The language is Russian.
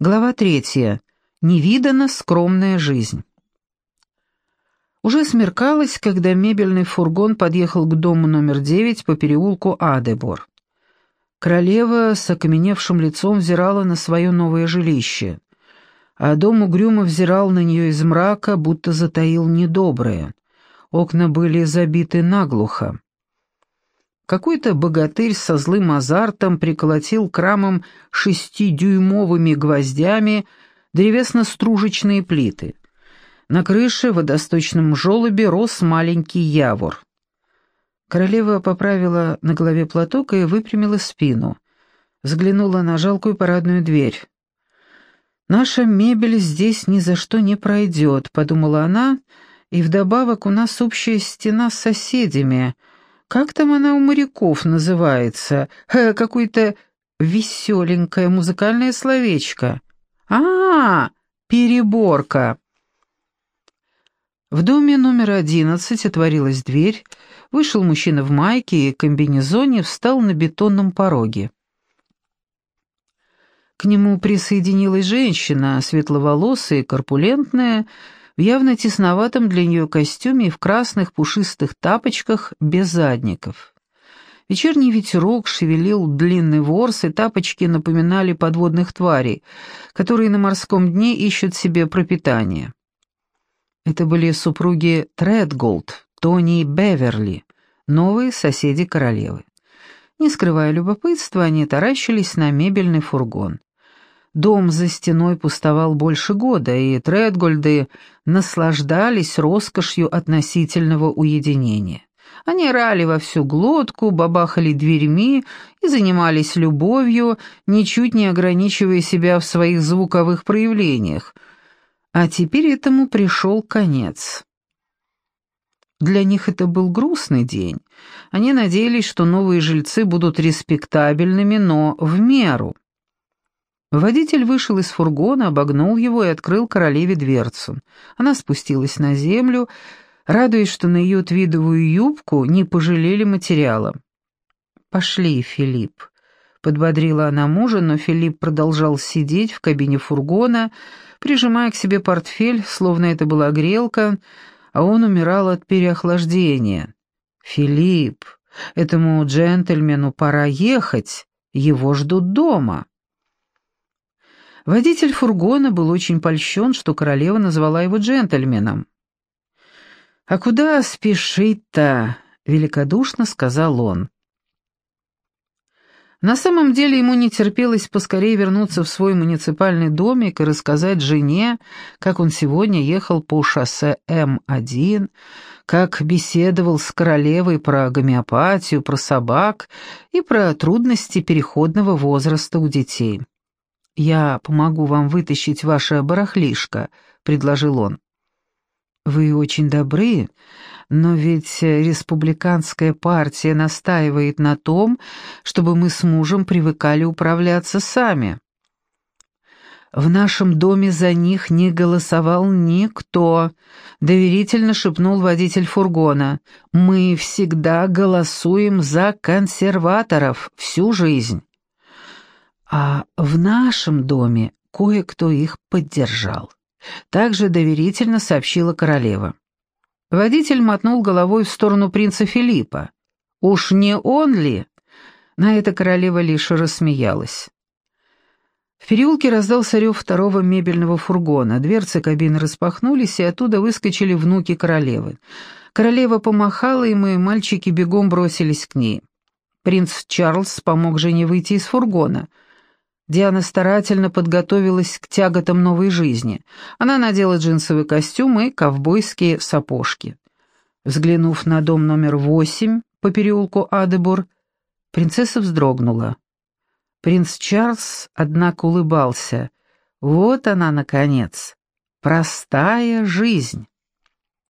Глава третья. Невиданно скромная жизнь. Уже смеркалось, когда мебельный фургон подъехал к дому номер девять по переулку Адебор. Королева с окаменевшим лицом взирала на свое новое жилище, а дом угрюмо взирал на нее из мрака, будто затаил недоброе. Окна были забиты наглухо. Какой-то богатырь со злым азартом приколотил к рамам шестидюймовыми гвоздями древесно-стружечные плиты. На крыше в водосточном желобе рос маленький явор. Королева поправила на голове платок и выпрямила спину. Взглянула на жалкую парадную дверь. «Наша мебель здесь ни за что не пройдет», — подумала она, — «и вдобавок у нас общая стена с соседями», — как там она у моряков называется? Э, Какое-то веселенькое музыкальное словечко. А, -а, -а переборка. В доме номер одиннадцать отворилась дверь, вышел мужчина в майке и комбинезоне, встал на бетонном пороге. К нему присоединилась женщина, светловолосая и корпулентная, в явно тесноватом для нее костюме и в красных пушистых тапочках без задников. Вечерний ветерок шевелил длинный ворс, и тапочки напоминали подводных тварей, которые на морском дне ищут себе пропитание. Это были супруги Тредголд, Тони и Беверли, новые соседи королевы. Не скрывая любопытства, они таращились на мебельный фургон. Дом за стеной пустовал больше года, и Тредгольды наслаждались роскошью относительного уединения. Они рали во всю глотку, бабахали дверьми и занимались любовью, ничуть не ограничивая себя в своих звуковых проявлениях. А теперь этому пришел конец. Для них это был грустный день. Они надеялись, что новые жильцы будут респектабельными, но в меру. Водитель вышел из фургона, обогнул его и открыл королеве дверцу. Она спустилась на землю, радуясь, что на ее твидовую юбку не пожалели материала. «Пошли, Филипп», — подбодрила она мужа, но Филипп продолжал сидеть в кабине фургона, прижимая к себе портфель, словно это была грелка, а он умирал от переохлаждения. «Филипп, этому джентльмену пора ехать, его ждут дома». Водитель фургона был очень польщен, что королева назвала его джентльменом. «А куда спешить-то?» — великодушно сказал он. На самом деле ему не терпелось поскорее вернуться в свой муниципальный домик и рассказать жене, как он сегодня ехал по шоссе М1, как беседовал с королевой про гомеопатию, про собак и про трудности переходного возраста у детей. «Я помогу вам вытащить ваше барахлишко», — предложил он. «Вы очень добры, но ведь республиканская партия настаивает на том, чтобы мы с мужем привыкали управляться сами». «В нашем доме за них не голосовал никто», — доверительно шепнул водитель фургона. «Мы всегда голосуем за консерваторов всю жизнь». А в нашем доме кое-кто их поддержал. Также доверительно сообщила королева. Водитель мотнул головой в сторону принца Филиппа. «Уж не он ли?» На это королева лишь рассмеялась. В переулке раздался рев второго мебельного фургона. Дверцы кабины распахнулись, и оттуда выскочили внуки королевы. Королева помахала и мальчики бегом бросились к ней. Принц Чарльз помог жене выйти из фургона — Диана старательно подготовилась к тяготам новой жизни. Она надела джинсовый костюм и ковбойские сапожки. Взглянув на дом номер восемь по переулку Адебур, принцесса вздрогнула. Принц Чарльз, однако, улыбался. Вот она, наконец, простая жизнь.